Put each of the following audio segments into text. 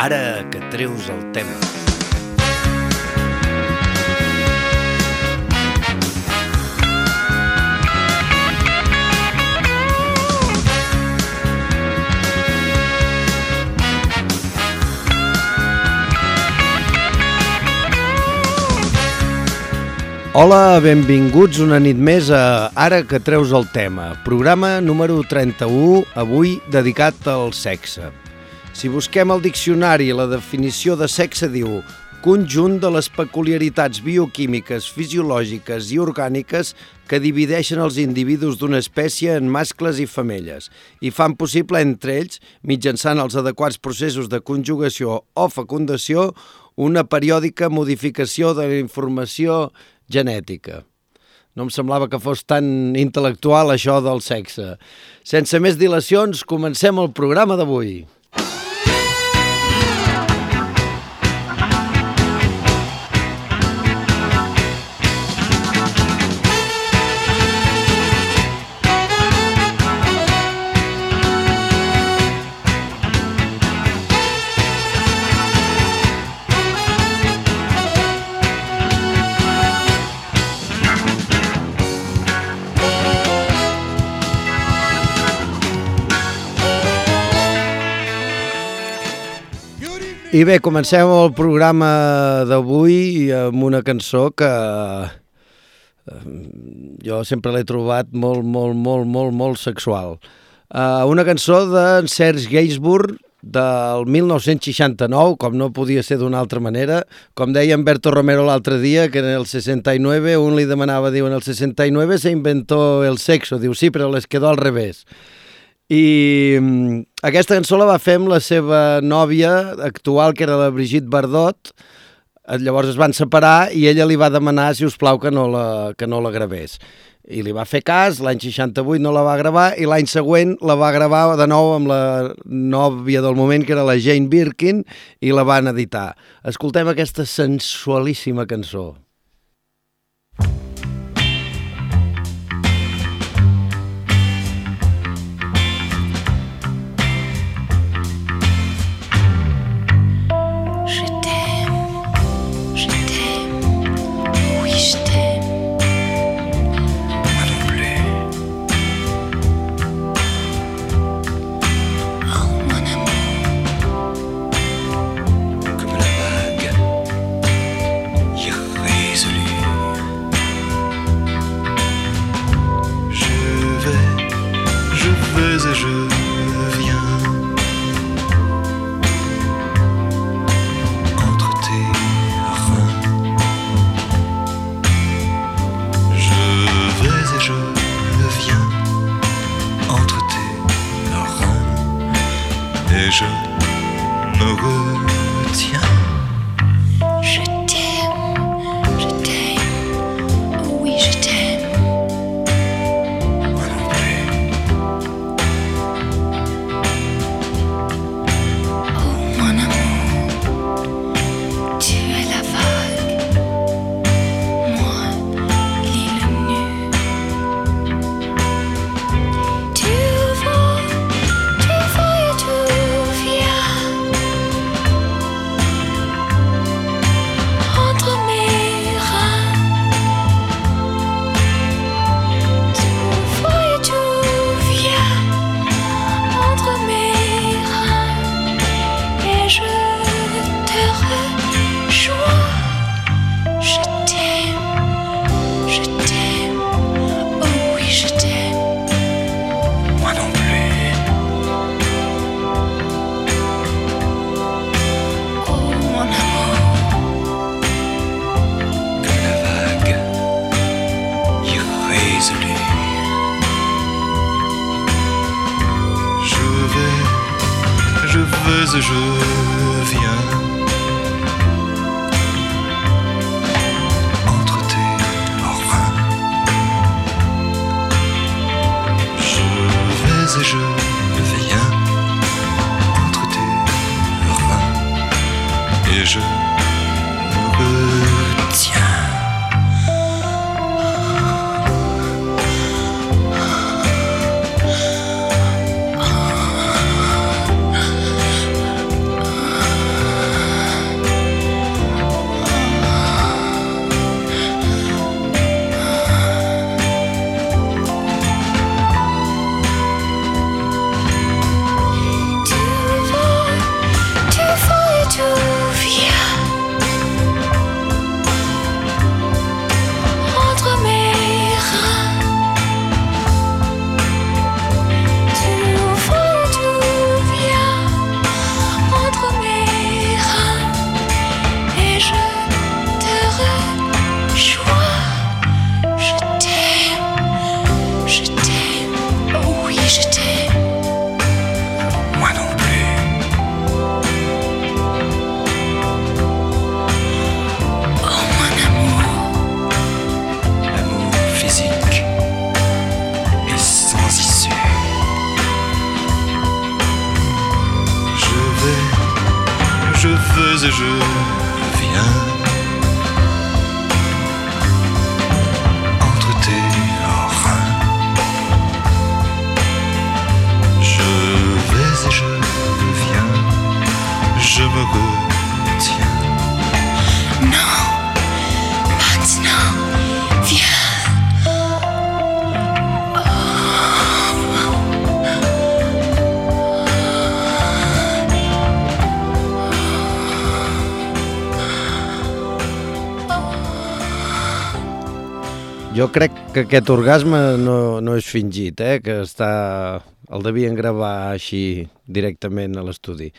ara que treus el tema. Hola, benvinguts una nit més a Ara que treus el tema, programa número 31, avui dedicat al sexe. Si busquem al diccionari, la definició de sexe diu conjunt de les peculiaritats bioquímiques, fisiològiques i orgàniques que divideixen els individus d'una espècie en mascles i femelles i fan possible entre ells, mitjançant els adequats processos de conjugació o fecundació, una periòdica modificació de la informació genètica. No em semblava que fos tan intel·lectual això del sexe. Sense més dilacions, comencem el programa d'avui. I bé, comencem el programa d'avui amb una cançó que eh, jo sempre l'he trobat molt, molt, molt, molt, molt sexual. Uh, una cançó de Serge Gainsbourg del 1969, com no podia ser d'una altra manera. Com deia Humberto Romero l'altre dia, que en el 69, un li demanava, diu, en el 69 se inventó el sexo. Diu, sí, però les quedó al revés. I mm, aquesta cançó la va fer amb la seva nòvia actual, que era la Brigitte Bardot. Eh, llavors es van separar i ella li va demanar, si us plau, que no la, que no la gravés. I li va fer cas, l'any 68 no la va gravar i l'any següent la va gravar de nou amb la nòvia del moment, que era la Jane Birkin, i la van editar. Escoltem aquesta sensualíssima cançó. Je que aquest orgasme no, no és fingit, eh? que està... el devien gravar així directament a l'estudi.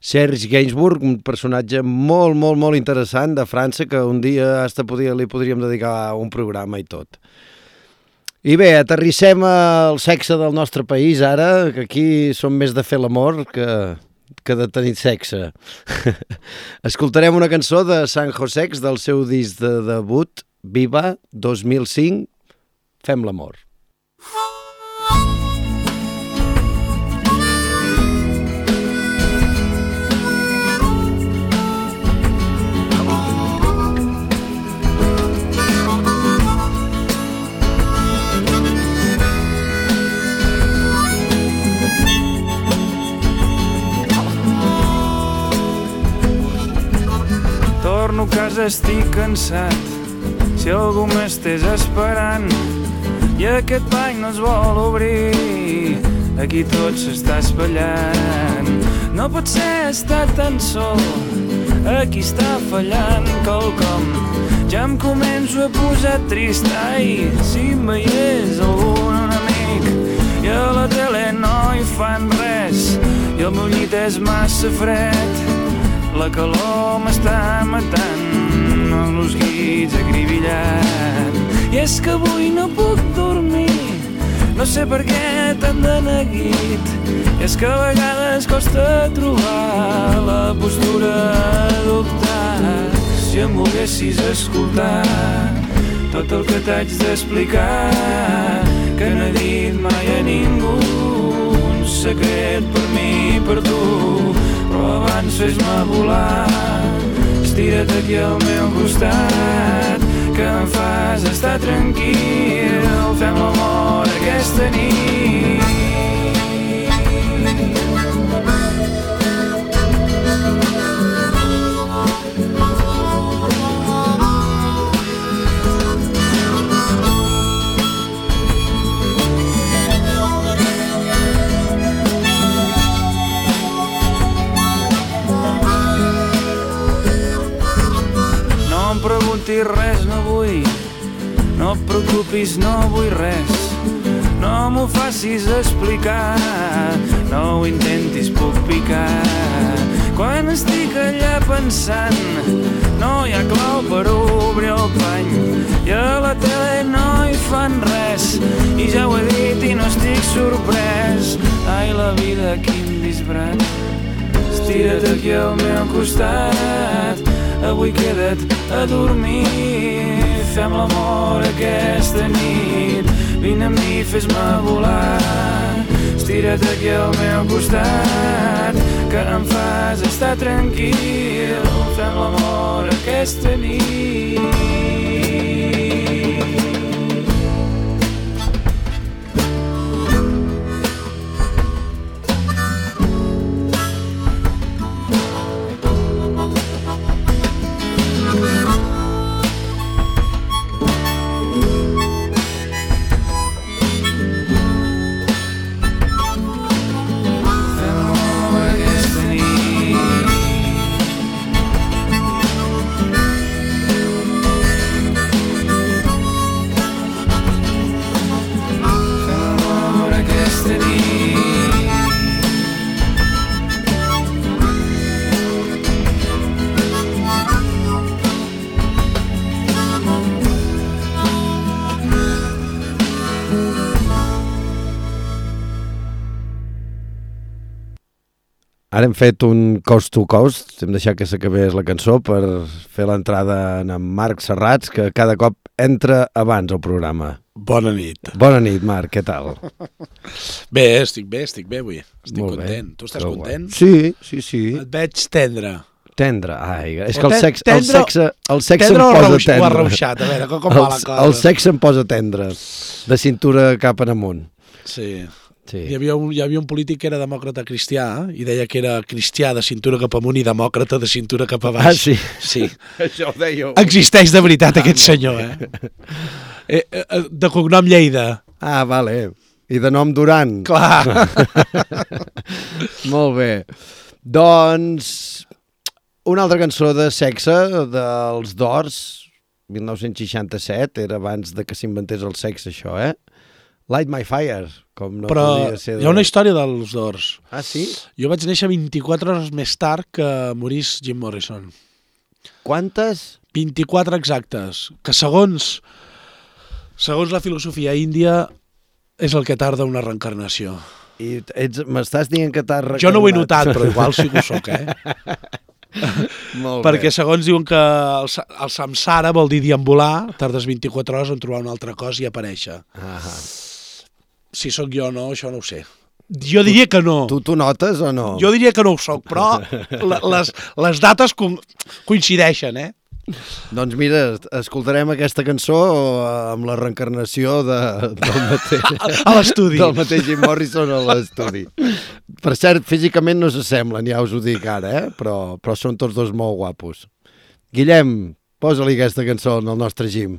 Serge Gainsbourg, un personatge molt, molt, molt interessant de França que un dia hasta podia, li podríem dedicar un programa i tot. I bé, aterrissem al sexe del nostre país ara, que aquí som més de fer l'amor que, que de tenir sexe. Escoltarem una cançó de San Josex del seu disc de debut, Viva 2005, Fem l'amor. Torno a casa, estic cansat. Si algú m'estés esperant i aquest bany no es vol obrir, aquí tot s'està espatllant. No pot ser estar tan sol, aquí està fallant quelcom. Ja em començo a posar trist, ai, si em veiés algun amic i a la tele no hi fan res i el meu llit és massa fred. La calor m'està matant, amb els guits acribillat. I és que avui no puc no sé per què tant de neguit. És que a vegades costa trobar la postura adoptar. Si em volguessis escoltar tot el que t'haig d'explicar, que no he dit mai a ningú, un secret per mi i per tu, però abans fes-me volar. Estira't aquí al meu costat, que em fas estar tranquil. Fem l'amor aquesta nit. Preguntis res. No et preocupis, no vull res. No m'ho facis explicar, no ho intentis, puc picar. Quan estic allà pensant, no hi ha clau per obrir el pany. I a la tele no hi fan res, i ja ho he dit i no estic sorprès. Ai, la vida, quin disbrat. Estira't aquí al meu costat, avui queda't a dormir. Fem l'amor aquesta nit, vine amb mi, fes-me volar. Estira't aquí al meu costat, que em fas estar tranquil. Fem l'amor aquesta nit. Ara hem fet un cost to cost, hem deixat que s'acabés la cançó per fer l'entrada en Marc Serrats, que cada cop entra abans al programa. Bona nit. Bona nit, Marc, què tal? Bé, estic bé, estic bé avui. Estic Molt bé. content. Tu estàs Prou content? guai. Sí, sí, sí. Et veig tendre. Tendre. Ai, és O que el sexe, el sexe, el sexe Tendre em o, posa arreuix, o tendre. arreuixat? A veure, com, va la El, cosa? el sexe em posa tendre. De cintura cap en amunt. Sí. Sí. Hi havia, un, hi havia un polític que era demòcrata cristià i deia que era cristià de cintura cap amunt i demòcrata de cintura cap a baix. Ah, sí? Sí. Això ho dèieu. Existeix de veritat aquest senyor, eh? eh, eh de cognom Lleida. Ah, vale. I de nom Duran. Clar. Molt bé. Doncs una altra cançó de sexe dels Doors, 1967, era abans de que s'inventés el sexe, això, eh? Light My Fire, com no Però podia ser... hi ha una història dels Doors. Ah, sí? Jo vaig néixer 24 hores més tard que morís Jim Morrison. Quantes? 24 exactes, que segons segons la filosofia índia és el que tarda una reencarnació. I m'estàs dient que t'has recarnat? Jo no ho he notat, però igual sí que ho soc, eh? Molt Perquè bé. segons diuen que el, el samsara vol dir deambular, tardes 24 hores en trobar una altra cosa i aparèixer. Ah, Si sóc jo o no, això no ho sé. Jo diria que no. tu t'ho notes o no? Jo diria que no ho soc, però les, les dates co coincideixen, eh? Doncs mira, escoltarem aquesta cançó eh, amb la reencarnació de, del mateix... A l'estudi. del mateix Jim Morrison a l'estudi. Per cert, físicament no s'assemblen, ja us ho dic ara, eh? però, però són tots dos molt guapos. Guillem, posa-li aquesta cançó al nostre Jim.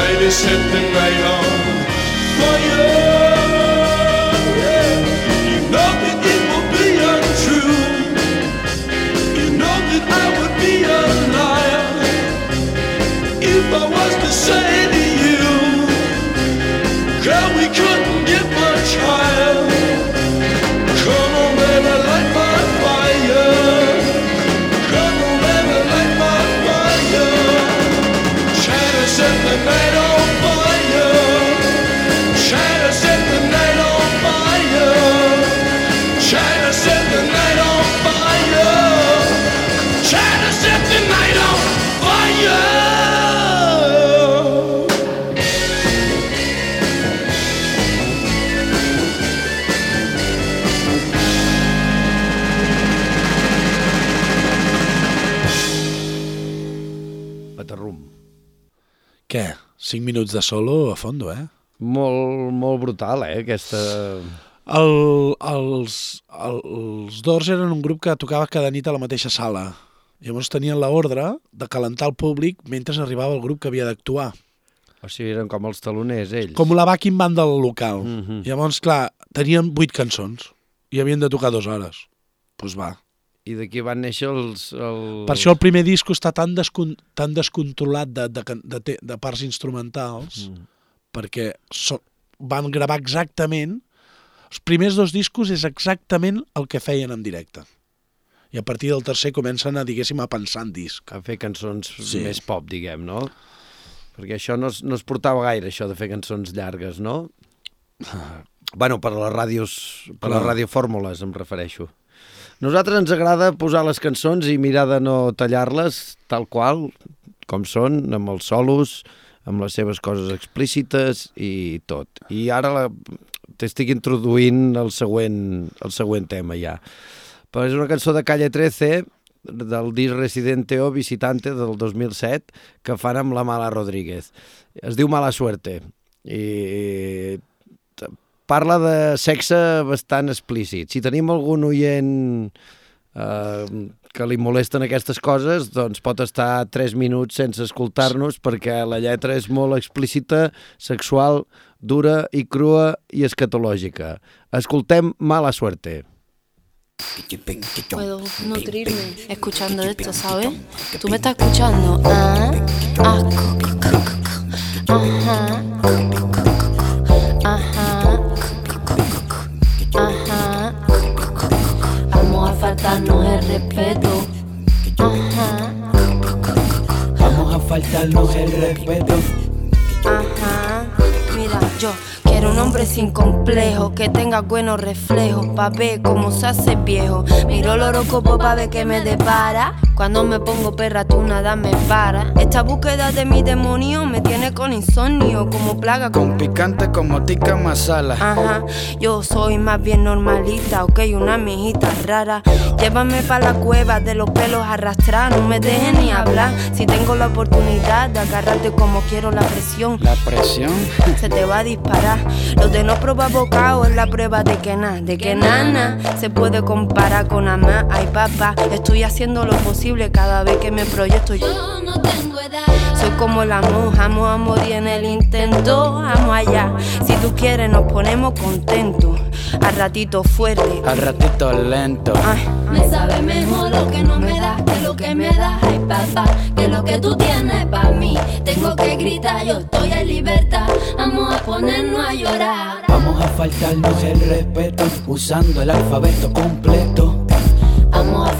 Try to set the night on fire. 5 minuts de solo a fondo, eh? Molt, molt brutal, eh, aquesta... El, els, els Doors eren un grup que tocava cada nit a la mateixa sala. Llavors tenien l'ordre de calentar el públic mentre arribava el grup que havia d'actuar. O sigui, eren com els taloners, ells. Com la backing band del local. Mhm. Llavors, clar, tenien 8 cançons i havien de tocar dues hores. Doncs pues va. I d'aquí van néixer els... els... Per això el primer disco està tan, descon tan descontrolat de, de, de, te- de parts instrumentals, Mm. perquè so van gravar exactament... Els primers dos discos és exactament el que feien en directe. I a partir del tercer comencen a, diguéssim, a pensar en disc. A fer cançons sí. més pop, diguem, no? Perquè això no es, no es portava gaire, això de fer cançons llargues, no? bueno, per a les ràdios, per a les Clar. radiofórmules em refereixo. Nosaltres ens agrada posar les cançons i mirar de no tallar-les tal qual, com són, amb els solos, amb les seves coses explícites i tot. I ara la, t'estic introduint el següent, el següent tema ja. Però és una cançó de Calle 13 del disc Residente o Visitante del 2007 que fan amb la Mala Rodríguez. Es diu Mala Suerte i parla de sexe bastant explícit. Si tenim algun oient eh, que li molesten aquestes coses, doncs pot estar 3 minuts sense escoltar-nos perquè la lletra és molt explícita, sexual, dura i crua i escatològica. Escoltem Mala Suerte. Puedo nutrirme escuchando esto, ¿sabes? Tú me estás escuchando. Ah, ah. Ajá. Respeto. Ajá. Vamos a faltarnos el respeto. Ajá. Mira, yo quiero un hombre sin complejo, que tenga buenos reflejos, pa' ver cómo se hace viejo. Miro el horóscopo pa' ver qué me depara. Cuando me pongo perra, tú nada me para. Esta búsqueda de mi demonio me tiene con insomnio, como plaga Con picante como tica masala. Ajá, yo soy más bien normalita, ok, una mijita rara. Llévame pa' la cueva de los pelos arrastrar, no me dejes ni hablar. Si tengo la oportunidad de agarrarte como quiero la presión, La presión. se te va a disparar. Lo de no probar bocado es la prueba de que nada, de que nada se puede comparar con amar. Ay, papá, estoy haciendo lo posible cada vez que me proyecto. Yo no tengo edad. Soy como la monja, amo a morir en el intento. Amo allá. Si tú quieres, nos ponemos contentos. Al ratito fuerte. Al ratito lento. Ay, Me sabe mejor lo que no me das que lo que me das, ay papá, que lo que tú tienes para mí. Tengo que gritar, yo estoy en libertad, vamos a ponernos a llorar. Vamos a faltarnos el respeto usando el alfabeto completo.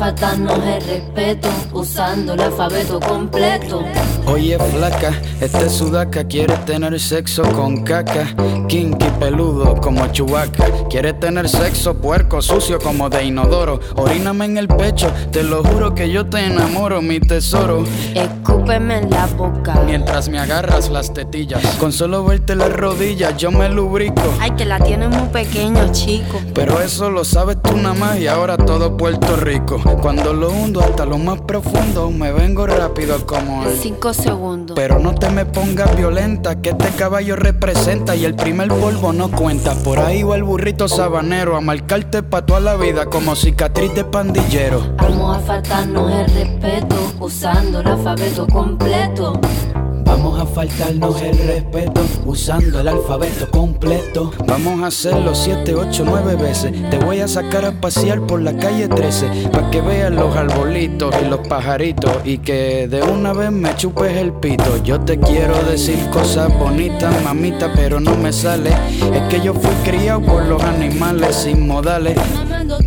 Faltarnos el respeto usando el alfabeto completo. Oye flaca, este sudaca quiere tener sexo con caca, kinky peludo como chubaca. Quiere tener sexo puerco, sucio como de inodoro. Oríname en el pecho, te lo juro que yo te enamoro, mi tesoro. escúpeme en la boca. Mientras me agarras las tetillas, con solo verte las rodillas yo me lubrico. Ay, que la tienes muy pequeño, chico. Pero eso lo sabes tú nada más y ahora todo Puerto Rico. Cuando lo hundo hasta lo más profundo, me vengo rápido como el. Cinco segundos. Pero no te me pongas violenta, que este caballo representa y el primer polvo no cuenta. Por ahí va el burrito sabanero a marcarte pa' toda la vida como cicatriz de pandillero. Vamos a faltarnos el respeto usando el alfabeto completo. Vamos a faltarnos el respeto usando el alfabeto completo. Vamos a hacerlo 7, 8, 9 veces. Te voy a sacar a pasear por la calle 13 para que veas los arbolitos y los pajaritos y que de una vez me chupes el pito. Yo te quiero decir cosas bonitas, mamita, pero no me sale. Es que yo fui criado por los animales sin modales. Mamando.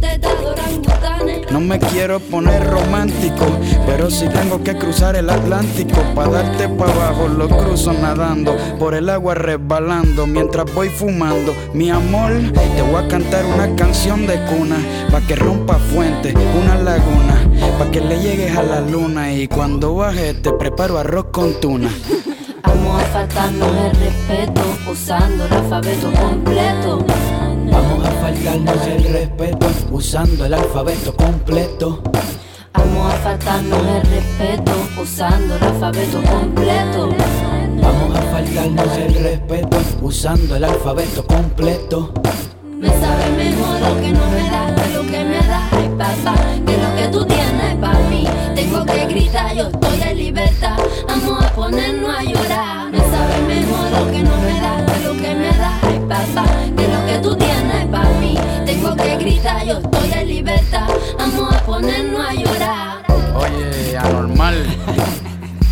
No me quiero poner romántico, pero si tengo que cruzar el Atlántico para darte pa' abajo, lo cruzo nadando, por el agua resbalando mientras voy fumando. Mi amor, te voy a cantar una canción de cuna, pa' que rompa fuente, una laguna, pa' que le llegues a la luna y cuando baje te preparo arroz con tuna. A faltarnos el respeto usando completo. Vamos a faltarnos el respeto usando el alfabeto completo. Vamos a faltarnos el respeto usando el alfabeto completo. Vamos a faltarnos el respeto usando el alfabeto completo. Me sabe mejor lo que no me da que lo que me da, ay papá, que lo que tú tienes para mí. Tengo que gritar, yo estoy en libertad, vamos a ponernos a llorar. Me sabe mejor lo que no me da que lo que me da, ay papá, Que gritar, yo estoy en libertad, vamos a ponernos a llorar. Oye, anormal,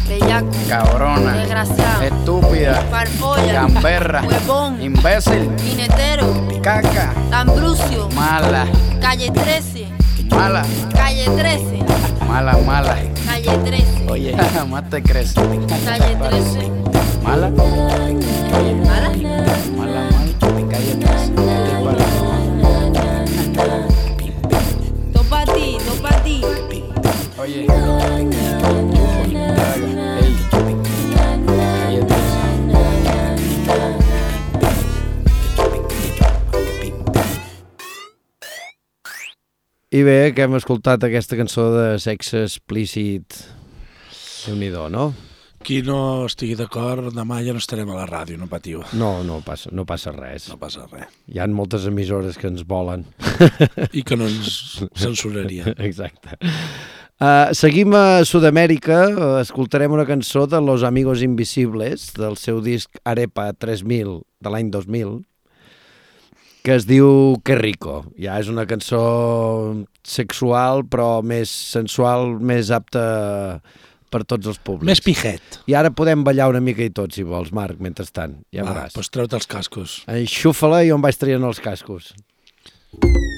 Bellaco. cabrona, Desgraciado. estúpida, Farfolla. gamberra, Huevón. imbécil, Minetero. caca, Tambrucio. mala, Calle 13. mala, Calle 13. mala, mala. Calle 13. Oye, más te crees. Calle 13. Mala, ¿Mala? mala, I bé, que hem escoltat aquesta cançó de sexe explícit déu nhi no? Qui no estigui d'acord, demà ja no estarem a la ràdio, no patiu. No, no passa, no passa res. No passa res. Hi han moltes emissores que ens volen. I que no ens censurarien. Exacte. Uh, seguim a Sud-amèrica, escoltarem una cançó de Los Amigos Invisibles, del seu disc Arepa 3000, de l'any 2000, que es diu Que rico. Ja és una cançó sexual, però més sensual, més apta per tots els públics. Més pijet. I ara podem ballar una mica i tot, si vols, Marc, mentrestant. Ja Va, veuràs. doncs treu-te els cascos. Enxufa-la i on vaig traient els cascos. Nunca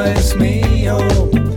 Christmas, me, oh.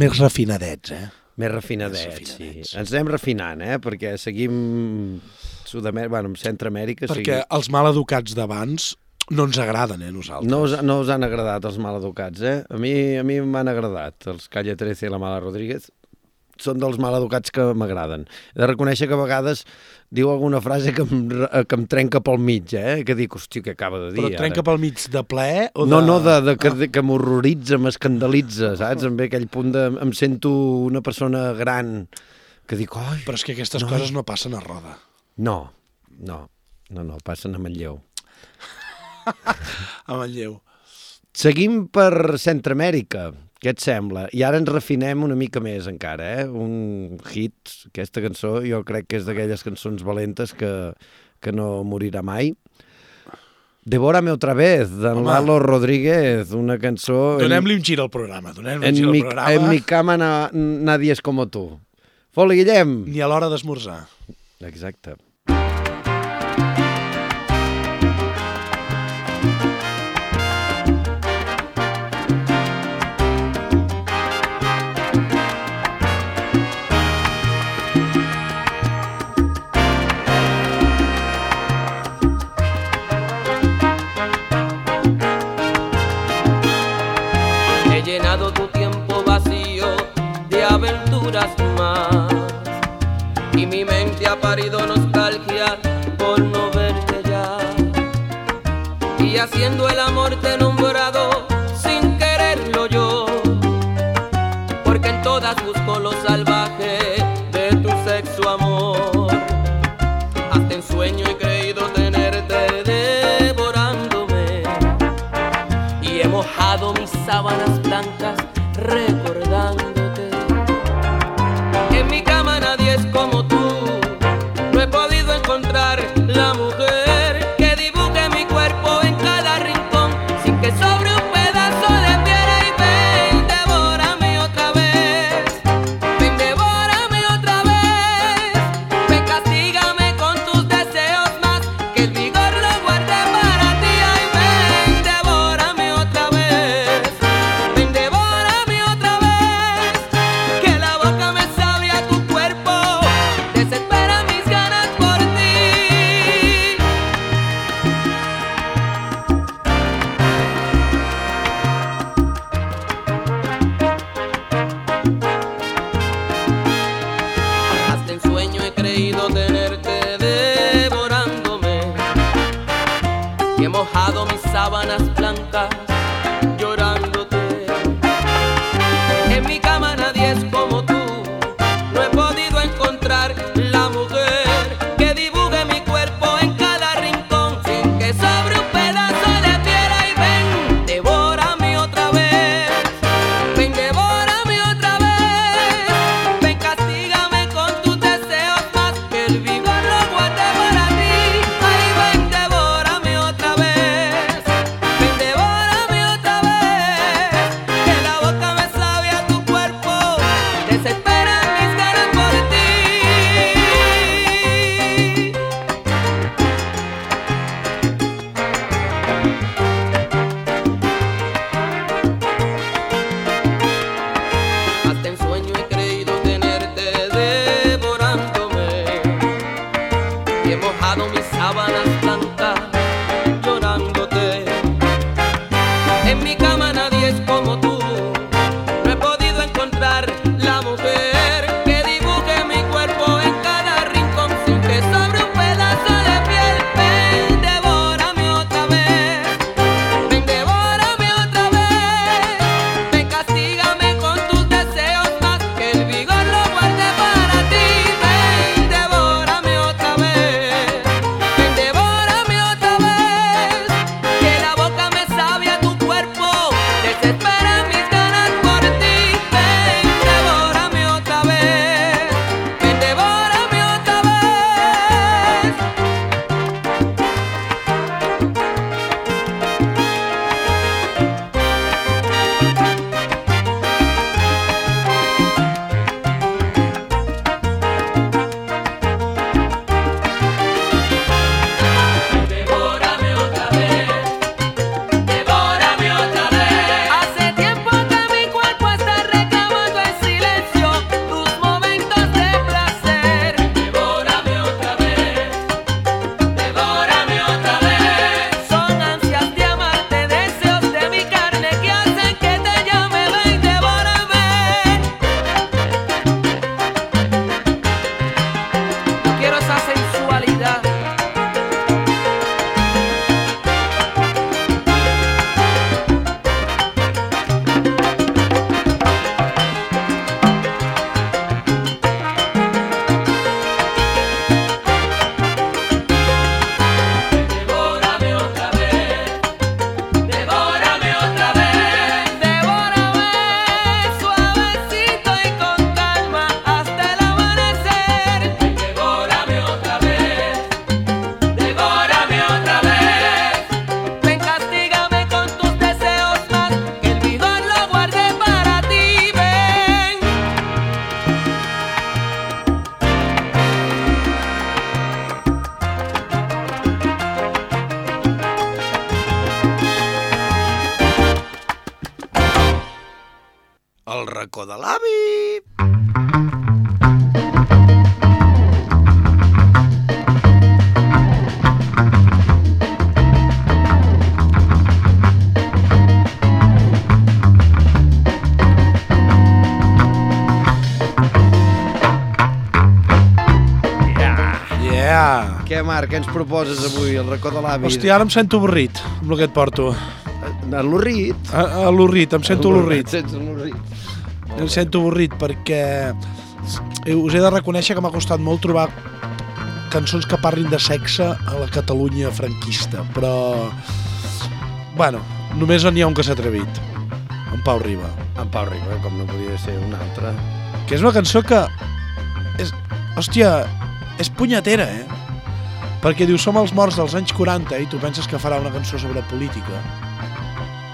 Més refinadets, eh? Més refinadets, Més sí. refinadets. Ens anem refinant, eh? Perquè seguim Sud-amèrica, bueno, Centroamèrica... Perquè els maleducats d'abans no ens agraden, eh, nosaltres. No us, no us han agradat els maleducats, eh? A mi, a mi m'han agradat. Els Calle 13 i la Mala Rodríguez són dels maleducats que m'agraden. He de reconèixer que a vegades diu alguna frase que em, que em trenca pel mig, eh? Que dic, hòstia, què acaba de dir Però et trenca ara? pel mig de plaer o de... No, no, de, de, que, de, que m'horroritza, m'escandalitza, saps? Em ve aquell punt de... Em sento una persona gran que dic, oi... Però és que aquestes No. coses no passen a roda. No, no, no, no, passen a Manlleu. A Manlleu. Seguim per Centroamèrica, què et sembla? I ara ens refinem una mica més encara, eh? Un hit, aquesta cançó, jo crec que és d'aquelles cançons valentes que, que no morirà mai. Devórame otra vez, d'en. Lalo Rodríguez, una cançó... Donem-li un gir al programa. Donem-li un gir al programa. en mi cama na, nadie es como tú. Foli, Guillem! Ni a l'hora d'esmorzar. Exacte. Marc, què ens proposes avui, el racó de l'avi? Hòstia, ara em sento avorrit amb el que et porto. A l'Urrit? A, a l'Urrit, em sento l'Urrit. Em sento avorrit perquè eh, us he de reconèixer que m'ha costat molt trobar cançons que parlin de sexe a la Catalunya franquista, però... Bueno, només n'hi ha un que s'ha atrevit. En Pau Riba. En Pau Riba, com no podia ser un altre. Que és una cançó que... És, hòstia, és punyetera, eh? Perquè diu, som els morts dels anys 40 i tu penses que farà una cançó sobre política.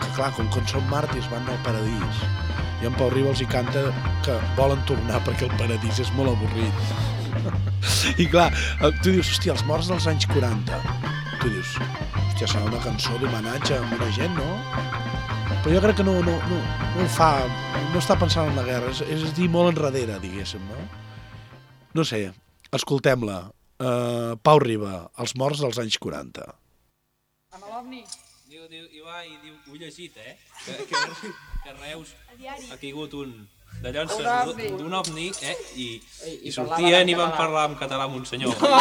Que clar, com que són màrtirs van al paradís. I en Pau Riba els hi canta que volen tornar perquè el paradís és molt avorrit. I clar, eh, tu dius, hòstia, els morts dels anys 40. Tu dius, hòstia, serà una cançó d'homenatge a una gent, no? Però jo crec que no, no, no, no ho fa, no està pensant en la guerra, és, és dir, molt enrere, diguéssim, no? No sé, escoltem-la. Uh, Pau Riba, Els morts dels anys 40. Amb l'OVNI. Diu, diu, i va, i diu, ho he llegit, eh? Que, que, que Reus ha caigut un de ovni. d'un ovni, eh? I, i, I sortien i van parlar en català amb un senyor. Som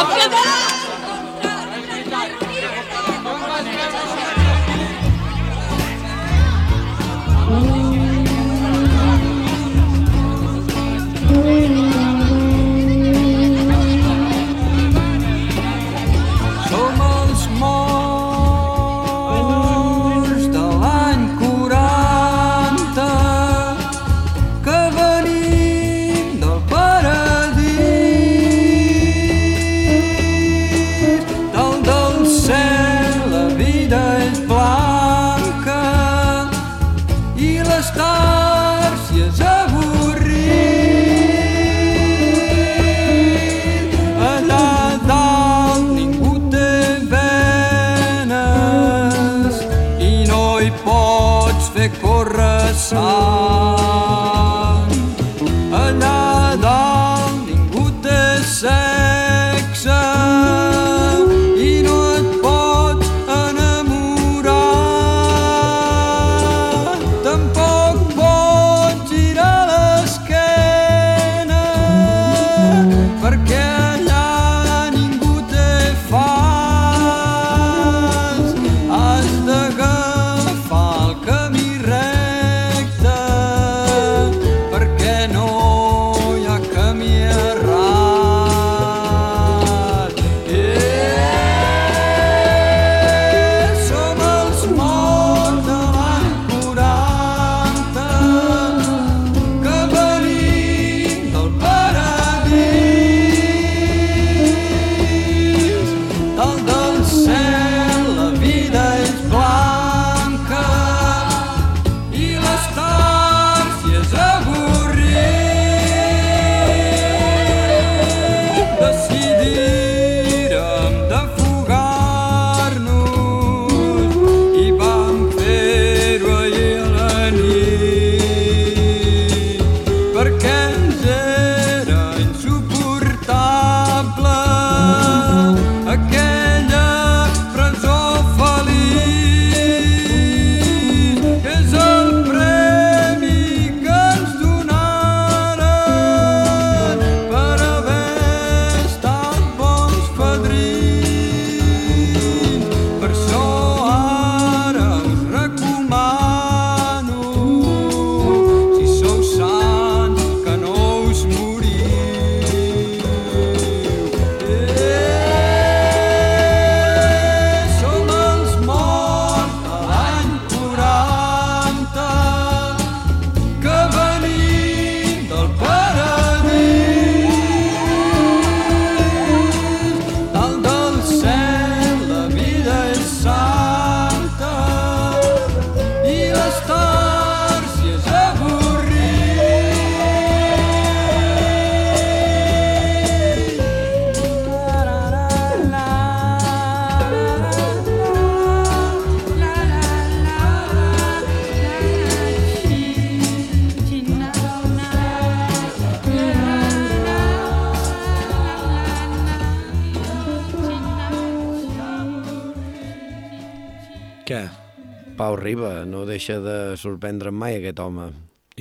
Pau Riba, no deixa de sorprendre'm mai aquest home.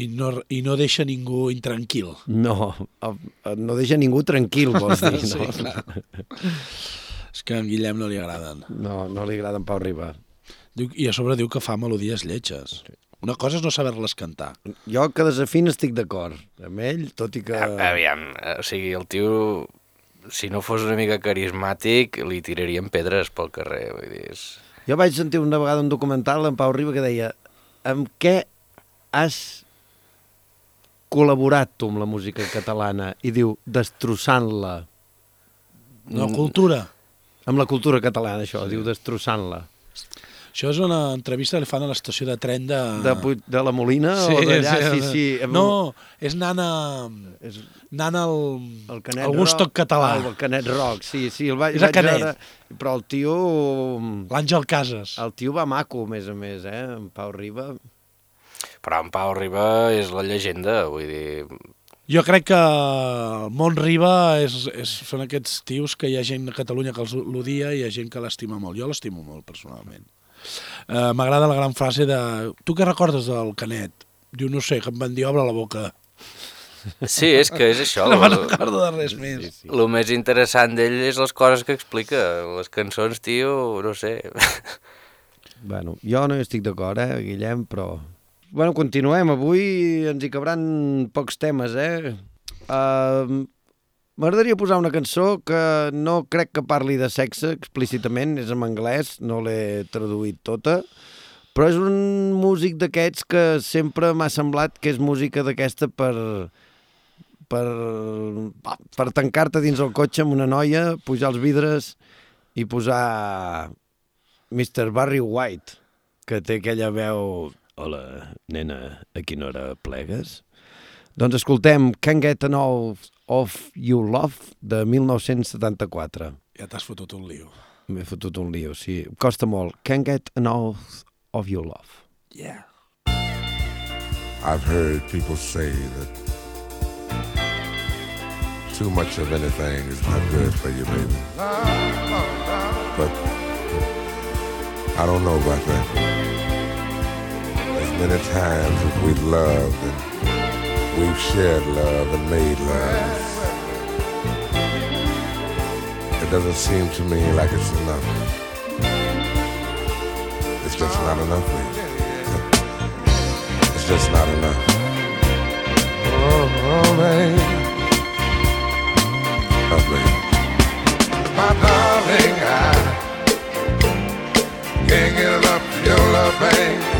I no, I no deixa ningú intranquil. No, no deixa ningú tranquil, vols dir, Sí, no? clar. És que a en Guillem no li agraden. No, no li agrada en Pau Riba. Diu, I a sobre diu que fa melodies lletges. Una cosa és no saber-les cantar. Jo que desafina estic d'acord amb ell, tot i que... Aviam, eh, o sigui, el tio, si no fos una mica carismàtic, li tirarien pedres pel carrer, vull dir, és... Jo vaig sentir una vegada un documental en Pau Riba que deia amb què has col·laborat tu amb la música catalana? I diu, destrossant-la. La cultura. Amb la cultura catalana, això, sí. diu destrossant-la. Això és una entrevista que li fan a l'estació de tren de... De, Puig- de la Molina o d'allà? Sí, sí. amb- No, és Nana... És... Nana el... El Canet el Woodstock Rock. català. Ah, el Canet Rock, sí, sí. El vaig, És vaig Canet. veure, però el tio... L'Àngel Casas. El tio va maco, a més a més, eh? En Pau Riba. Però en Pau Riba és la llegenda, vull dir... Jo crec que el món Riba és, és, són aquests tios que hi ha gent a Catalunya que els l'odia i hi ha gent que l'estima molt. Jo l'estimo molt, personalment. Uh, M'agrada la gran frase de... Tu què recordes del Canet? Diu, no sé, que em van dir obre la boca. Sí, és que és això. No me'n recordo de res més. Sí, sí. El més interessant d'ell és les coses que explica. Les cançons, tio, no sé. Bueno, jo no hi estic d'acord, eh, Guillem, però... Bueno, continuem. Avui ens hi cabran pocs temes, eh? Uh, M'agradaria posar una cançó que no crec que parli de sexe explícitament, és en anglès, no l'he traduït tota, però és un músic d'aquests que sempre m'ha semblat que és música d'aquesta per, per, per tancar-te dins el cotxe amb una noia, pujar els vidres i posar Mr. Barry White, que té aquella veu... Hola, nena, a quina hora plegues? Doncs escoltem Can't Get Enough of You Love de 1974. Ja t'has fotut un lío. M'he fotut un lío, sí. Em costa molt. Can't Get Enough of your Love. Yeah. I've heard people say that too much of anything is not good for you, baby. But I don't know about that. As many times as we've loved and we've shared love and made love, it doesn't seem to me like it's enough. It's just not enough, baby. It's just not enough. Oh, oh baby. Oh, baby. My darling, I can't get enough of your love, babe.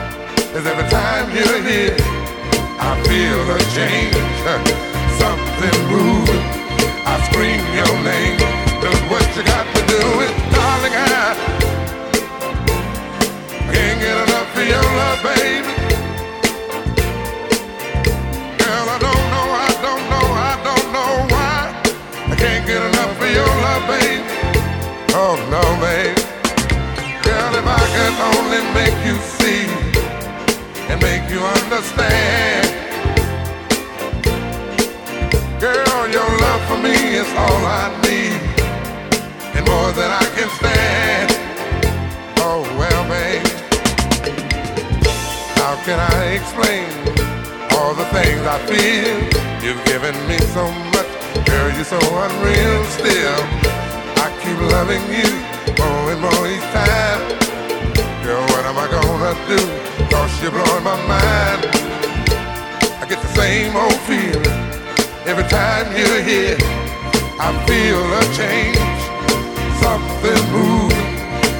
is every time you're here, I feel a change, something moving. I scream your name. Look what you got to do is, darling, I can't get enough of your love, baby. Girl, I don't know, I don't know, I don't know why. I can't get enough of your love, baby. Oh no, baby. Girl, if I could only make you and make you understand. Girl, your love for me is all I need and more than I can stand. Oh, well, babe, how can I explain all the things I feel? You've given me so much, girl, you're so unreal still. I keep loving you more and more each time. Girl, what am I gonna do? Cause you're blowing my mind. I get the same old feeling every time you're here. I feel a change, something moving.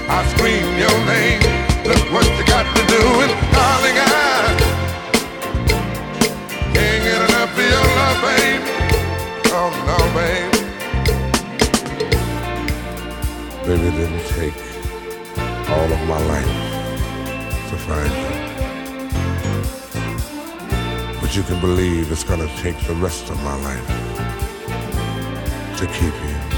I scream your name. Look what you got to do, and darling, I can't get enough of your love, babe. Oh no, babe. Baby, didn't take all of my life to find you. But you can believe it's gonna take the rest of my life to keep you.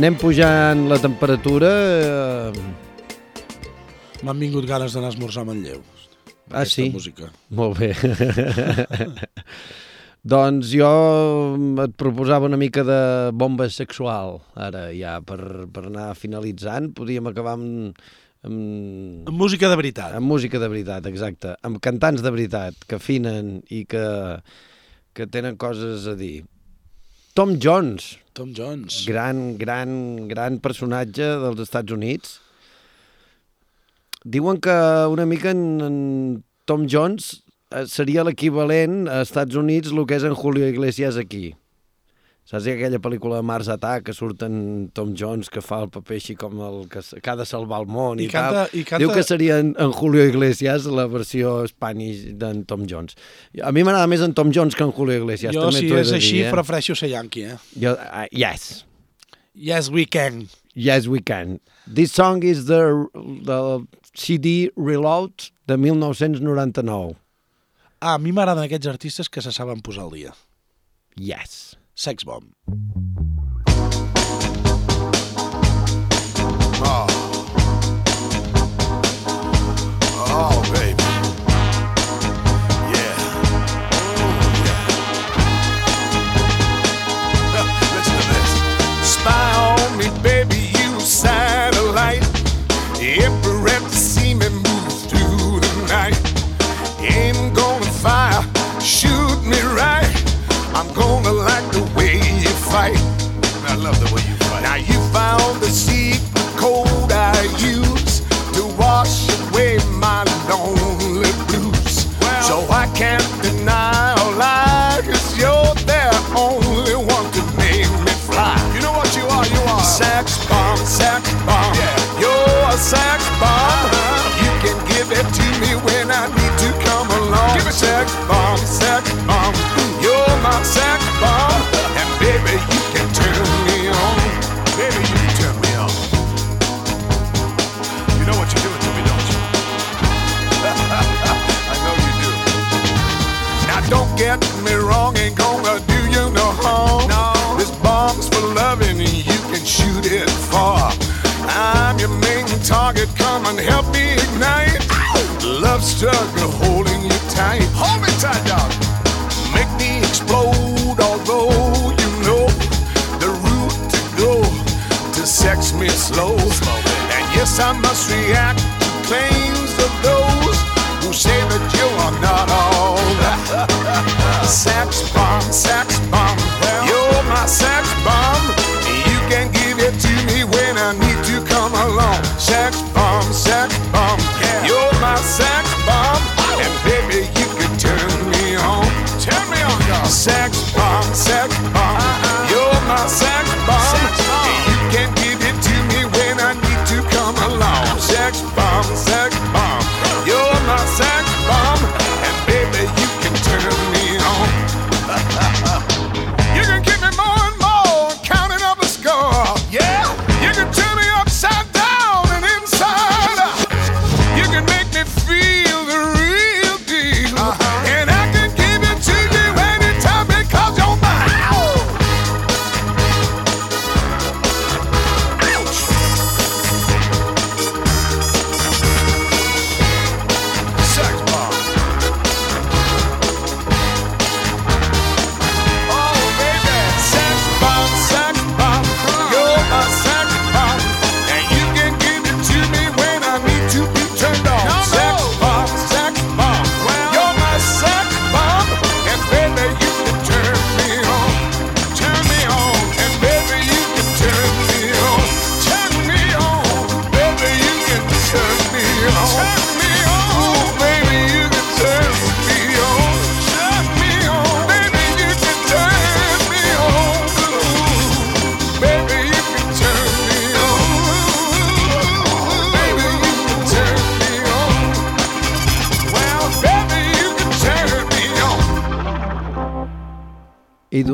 Anem pujant la temperatura. eh, M'han vingut ganes d'anar a esmorzar a Manlleu. Ah, sí? música. Molt bé. doncs jo et proposava una mica de bomba sexual, ara ja, per, per anar finalitzant. Podíem acabar amb, amb... Amb música de veritat. Amb música de veritat, exacte. Amb cantants de veritat, que afinen i que, que tenen coses a dir. Tom Jones. Tom Jones. Gran, gran, gran personatge dels Estats Units. Diuen que una mica en, en Tom Jones eh, seria l'equivalent a Estats Units el que és en Julio Iglesias aquí. Saps aquella pel·lícula de Mars Attack que surten Tom Jones que fa el paper així com el que, que ha de salvar el món i, I canta- tal? i canta- Diu que seria en, en Julio Iglesias la versió Spanish d'en Tom Jones. A mi m'agrada més en Tom Jones que en Julio Iglesias. Jo, també si és així, dir, eh? prefereixo ser yankee, eh? Jo, uh, yes. Yes, we can. Yes, we can. This song is the, the CD Reload de 1999. Ah, a mi m'agraden aquests artistes que se saben posar al dia. Yes. Sex Bomb.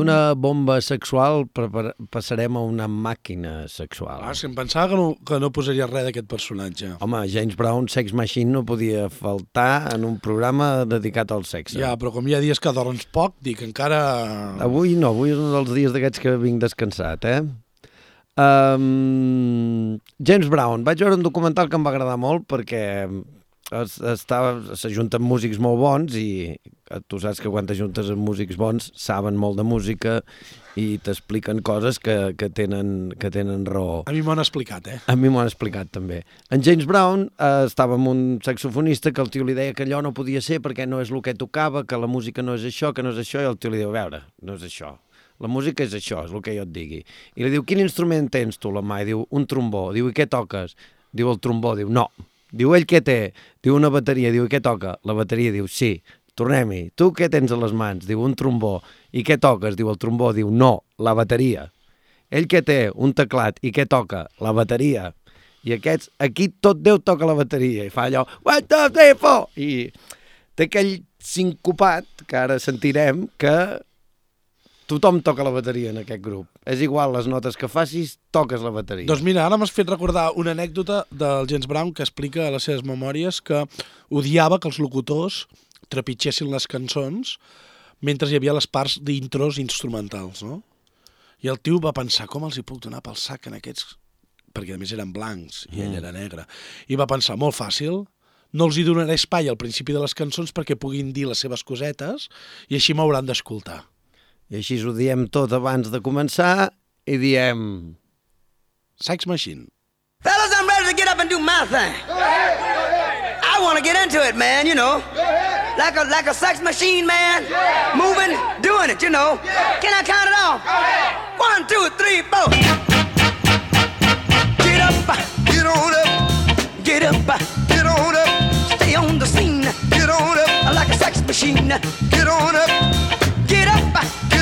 D'una bomba sexual passarem a una màquina sexual. Ah, si em pensava que no, que no posaria res d'aquest personatge. Home, James Brown, Sex Machine, no podia faltar en un programa dedicat al sexe. Ja, però com hi ha dies que dorms poc, dic, encara... Avui no, avui és un dels dies d'aquests que vinc descansat, eh? Um, James Brown, vaig veure un documental que em va agradar molt perquè s'ajunten músics molt bons i tu saps que quan t'ajuntes amb músics bons saben molt de música i t'expliquen coses que, que, tenen, que tenen raó. A mi m'ho han explicat, eh? A mi m'ho han explicat també. En James Brown eh, estava amb un saxofonista que el tio li deia que allò no podia ser perquè no és el que tocava, que la música no és això, que no és això, i el tio li diu, a veure, no és això. La música és això, és el que jo et digui. I li diu, quin instrument tens tu, la mà? I diu, un trombó. Diu, i què toques? Diu, el trombó. Diu, no. Diu, ell què té? Diu, una bateria. Diu, què toca? La bateria. Diu, sí. Tornem-hi. Tu què tens a les mans? Diu, un trombó. I què toques? Diu, el trombó. Diu, no, la bateria. Ell què té? Un teclat. I què toca? La bateria. I aquests, aquí tot Déu toca la bateria. I fa allò, two, three, four. I té aquell sincopat, que ara sentirem, que tothom toca la bateria en aquest grup. És igual les notes que facis, toques la bateria. Doncs mira, ara m'has fet recordar una anècdota del James Brown que explica a les seves memòries que odiava que els locutors trepitgessin les cançons mentre hi havia les parts d'intros instrumentals, no? I el tio va pensar, com els hi puc donar pel sac en aquests... Perquè a més eren blancs i ell Mm. era negre. I va pensar, molt fàcil, no els hi donaré espai al principi de les cançons perquè puguin dir les seves cosetes i així m'hauran d'escoltar. I així ho diem tot abans de començar i diem... Sex Machine. Fellas, I'm ready to get up and do my thing. I want to get into it, man, you know. Like a like a sex machine, man. Moving, doing it, you know. Can I count it off? One, two, three, four. Get up, Get on up, get up, get on up, stay on the scene. get on up, Like a sex machine. get on up, Get up,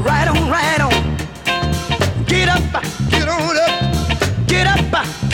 right on, right on. Get up, Get on up, get up,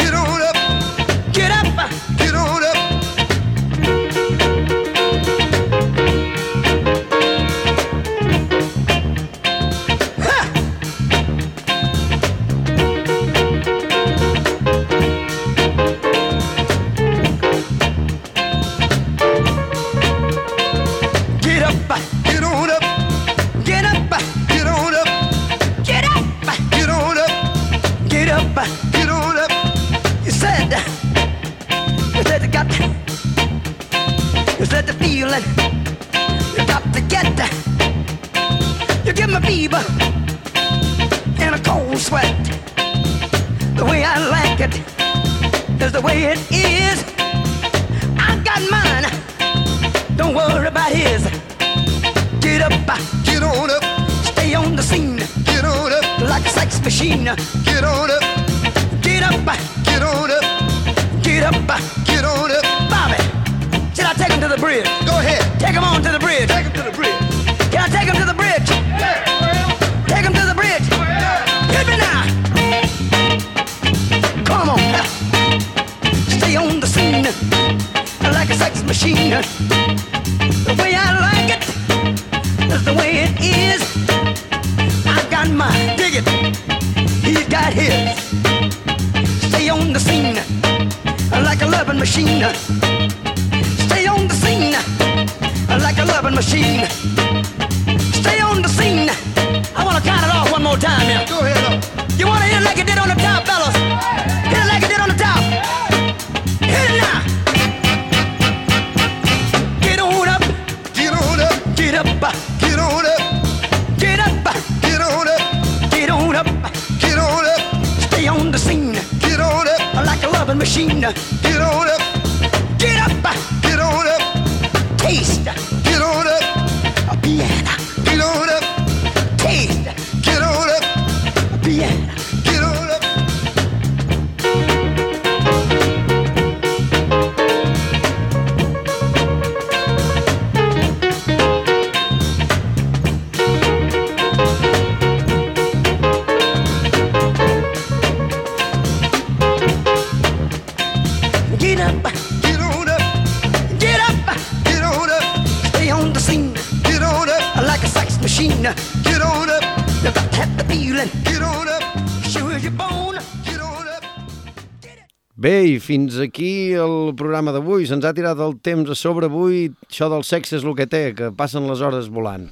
fins aquí el programa d'avui. Se'ns ha tirat el temps a sobre avui. Això del sexe és el que té, que passen les hores volant.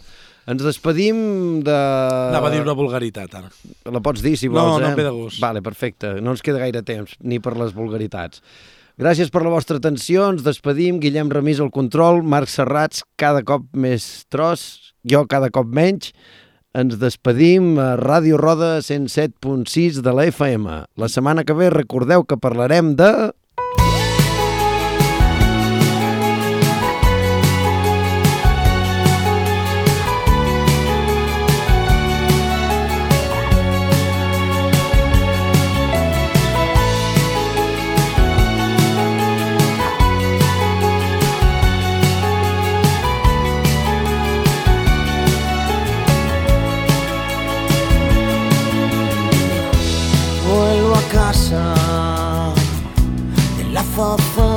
Ens despedim de... Anava a dir una vulgaritat, ara. La pots dir, si No, vols, no eh? em ve de gust. Vale, perfecte. No ens queda gaire temps, ni per les vulgaritats. Gràcies per la vostra atenció. Ens despedim. Guillem Remís al control, Marc Serrats cada cop més tros, jo cada cop menys. Ens despedim a Ràdio Roda 107.6 de la FM. La setmana que ve recordeu que parlarem de... de la zozobra